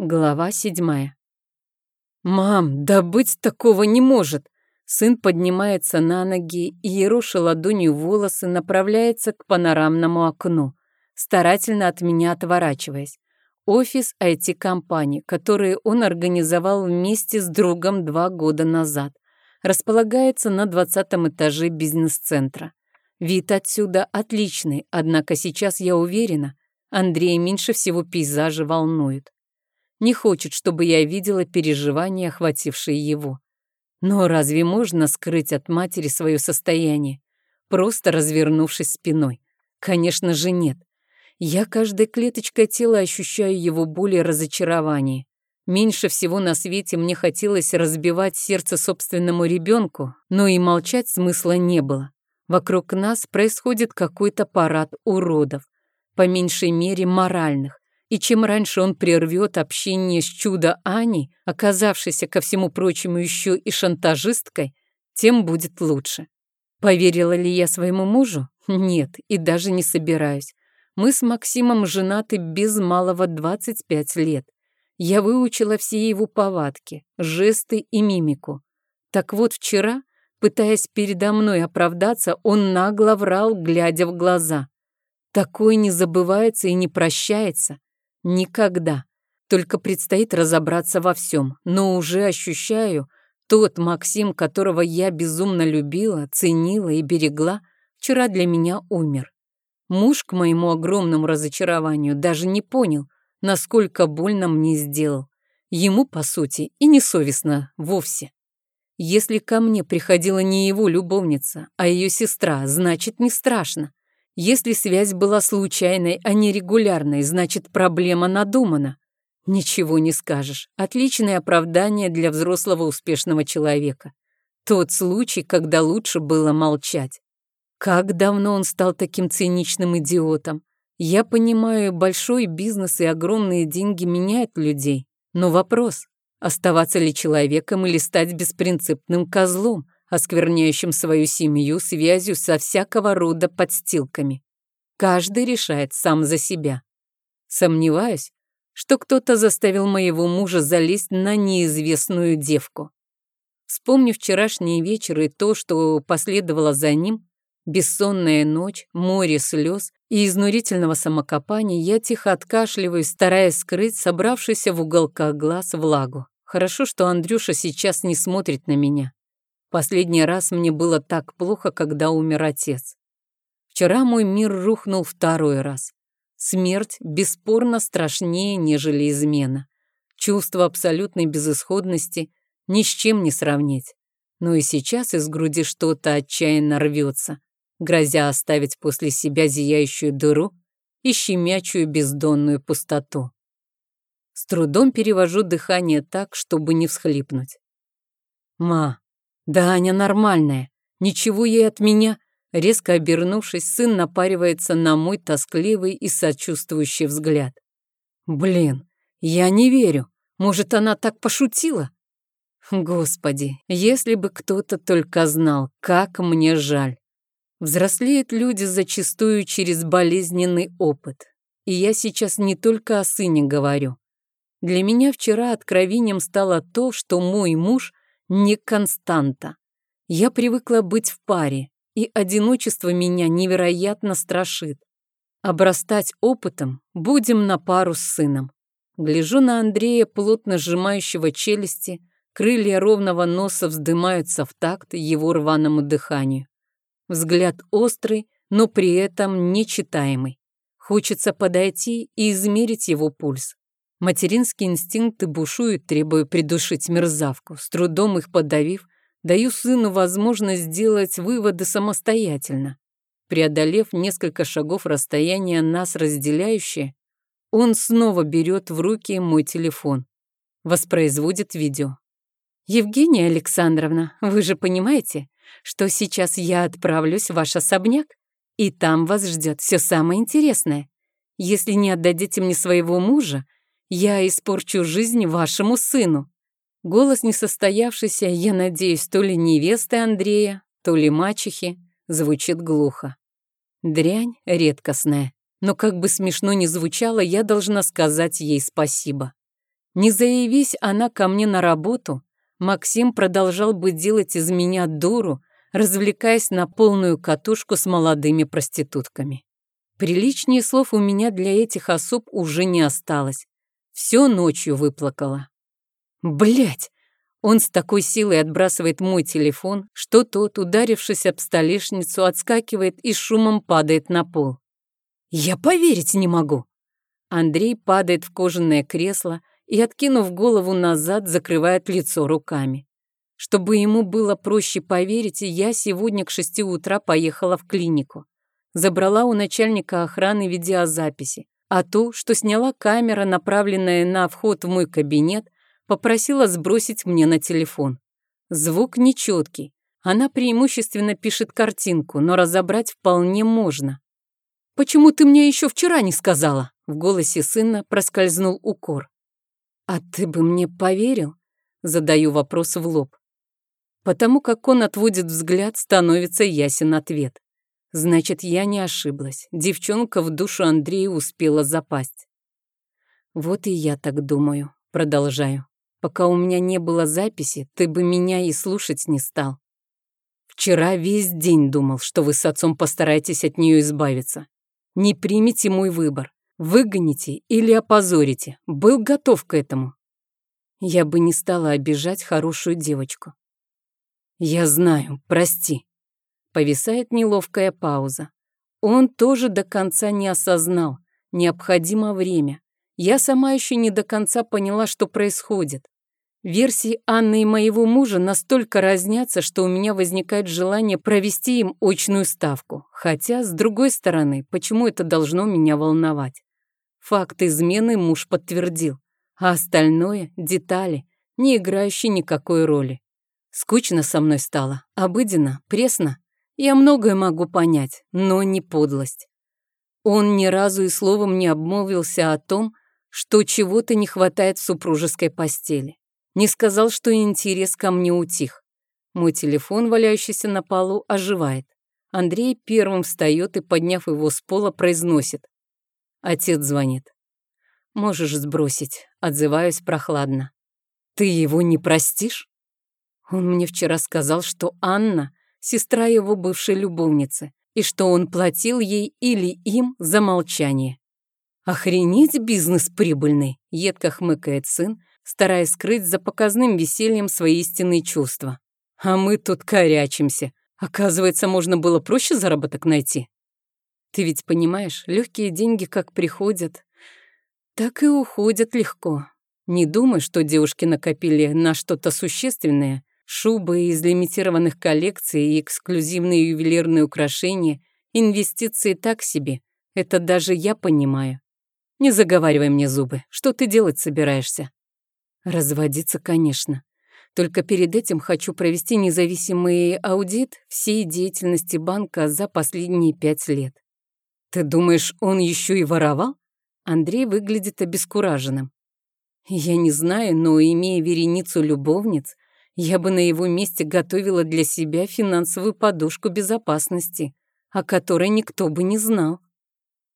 Глава седьмая. «Мам, да быть такого не может!» Сын поднимается на ноги и, ероша ладонью волосы, направляется к панорамному окну, старательно от меня отворачиваясь. Офис IT-компании, который он организовал вместе с другом два года назад, располагается на двадцатом этаже бизнес-центра. Вид отсюда отличный, однако сейчас я уверена, Андрей меньше всего пейзажи волнует не хочет, чтобы я видела переживания, охватившие его. Но разве можно скрыть от матери свое состояние, просто развернувшись спиной? Конечно же нет. Я каждой клеточкой тела ощущаю его боль и разочарование. Меньше всего на свете мне хотелось разбивать сердце собственному ребенку, но и молчать смысла не было. Вокруг нас происходит какой-то парад уродов, по меньшей мере моральных, и чем раньше он прервет общение с чудо Аней, оказавшейся ко всему прочему еще и шантажисткой, тем будет лучше. Поверила ли я своему мужу? Нет, и даже не собираюсь. Мы с Максимом женаты без малого 25 лет. Я выучила все его повадки, жесты и мимику. Так вот вчера, пытаясь передо мной оправдаться, он нагло врал, глядя в глаза. Такое не забывается и не прощается. Никогда. Только предстоит разобраться во всем. Но уже ощущаю, тот Максим, которого я безумно любила, ценила и берегла, вчера для меня умер. Муж, к моему огромному разочарованию, даже не понял, насколько больно мне сделал. Ему, по сути, и не совестно вовсе. Если ко мне приходила не его любовница, а ее сестра, значит, не страшно. Если связь была случайной, а не регулярной, значит, проблема надумана. Ничего не скажешь. Отличное оправдание для взрослого успешного человека. Тот случай, когда лучше было молчать. Как давно он стал таким циничным идиотом? Я понимаю, большой бизнес и огромные деньги меняют людей. Но вопрос, оставаться ли человеком или стать беспринципным козлом – оскверняющим свою семью связью со всякого рода подстилками. Каждый решает сам за себя. Сомневаюсь, что кто-то заставил моего мужа залезть на неизвестную девку. Вспомнив вчерашний вечер и то, что последовало за ним, бессонная ночь, море слез и изнурительного самокопания, я тихо откашливаюсь, стараясь скрыть собравшийся в уголках глаз влагу. Хорошо, что Андрюша сейчас не смотрит на меня. Последний раз мне было так плохо, когда умер отец. Вчера мой мир рухнул второй раз. Смерть бесспорно страшнее, нежели измена. Чувство абсолютной безысходности ни с чем не сравнить. Но и сейчас из груди что-то отчаянно рвется, грозя оставить после себя зияющую дыру и щемячую бездонную пустоту. С трудом перевожу дыхание так, чтобы не всхлипнуть. «Ма, да Аня нормальная. Ничего ей от меня. Резко обернувшись, сын напаривается на мой тоскливый и сочувствующий взгляд. Блин, я не верю. Может, она так пошутила? Господи, если бы кто-то только знал, как мне жаль. Взрослеют люди зачастую через болезненный опыт. И я сейчас не только о сыне говорю. Для меня вчера откровением стало то, что мой муж не константа. Я привыкла быть в паре, и одиночество меня невероятно страшит. Обрастать опытом будем на пару с сыном. Гляжу на Андрея, плотно сжимающего челюсти, крылья ровного носа вздымаются в такт его рваному дыханию. Взгляд острый, но при этом нечитаемый. Хочется подойти и измерить его пульс. Материнские инстинкты бушуют, требуя придушить мерзавку. С трудом их подавив, даю сыну возможность сделать выводы самостоятельно. Преодолев несколько шагов расстояния нас разделяющее, он снова берет в руки мой телефон. Воспроизводит видео. «Евгения Александровна, вы же понимаете, что сейчас я отправлюсь в ваш особняк, и там вас ждет все самое интересное. Если не отдадите мне своего мужа, я испорчу жизнь вашему сыну. Голос несостоявшийся, я надеюсь, то ли невесты Андрея, то ли мачехи, звучит глухо. Дрянь редкостная, но как бы смешно ни звучало, я должна сказать ей спасибо. Не заявись она ко мне на работу, Максим продолжал бы делать из меня дуру, развлекаясь на полную катушку с молодыми проститутками. Приличнее слов у меня для этих особ уже не осталось. Все ночью выплакала. Блять! Он с такой силой отбрасывает мой телефон, что тот, ударившись об столешницу, отскакивает и шумом падает на пол. Я поверить не могу. Андрей падает в кожаное кресло и, откинув голову назад, закрывает лицо руками. Чтобы ему было проще поверить, я сегодня к шести утра поехала в клинику. Забрала у начальника охраны видеозаписи, а то, что сняла камера, направленная на вход в мой кабинет, попросила сбросить мне на телефон. Звук нечеткий. Она преимущественно пишет картинку, но разобрать вполне можно. «Почему ты мне еще вчера не сказала?» В голосе сына проскользнул укор. «А ты бы мне поверил?» Задаю вопрос в лоб. Потому как он отводит взгляд, становится ясен ответ. Значит, я не ошиблась. Девчонка в душу Андрея успела запасть. Вот и я так думаю. Продолжаю. Пока у меня не было записи, ты бы меня и слушать не стал. Вчера весь день думал, что вы с отцом постараетесь от нее избавиться. Не примите мой выбор. Выгоните или опозорите. Был готов к этому. Я бы не стала обижать хорошую девочку. «Я знаю, прости». Повисает неловкая пауза. Он тоже до конца не осознал. Необходимо время. Я сама еще не до конца поняла, что происходит. Версии Анны и моего мужа настолько разнятся, что у меня возникает желание провести им очную ставку. Хотя, с другой стороны, почему это должно меня волновать? Факт измены муж подтвердил, а остальное — детали, не играющие никакой роли. Скучно со мной стало, обыденно, пресно. Я многое могу понять, но не подлость. Он ни разу и словом не обмолвился о том, что чего-то не хватает в супружеской постели. Не сказал, что интерес ко мне утих. Мой телефон, валяющийся на полу, оживает. Андрей первым встает и, подняв его с пола, произносит. Отец звонит. «Можешь сбросить», — отзываюсь прохладно. «Ты его не простишь?» Он мне вчера сказал, что Анна — сестра его бывшей любовницы, и что он платил ей или им за молчание. «Охренеть бизнес прибыльный!» — едко хмыкает сын, стараясь скрыть за показным весельем свои истинные чувства. «А мы тут корячимся. Оказывается, можно было проще заработок найти». «Ты ведь понимаешь, легкие деньги как приходят, так и уходят легко. Не думай, что девушки накопили на что-то существенное, Шубы из лимитированных коллекций и эксклюзивные ювелирные украшения – инвестиции так себе. Это даже я понимаю. Не заговаривай мне зубы. Что ты делать собираешься? Разводиться, конечно. Только перед этим хочу провести независимый аудит всей деятельности банка за последние пять лет. Ты думаешь, он еще и воровал? Андрей выглядит обескураженным. Я не знаю, но имея вереницу любовниц, я бы на его месте готовила для себя финансовую подушку безопасности, о которой никто бы не знал.